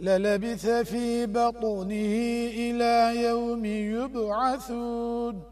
للبث في بطنه إلى يوم يبعثون.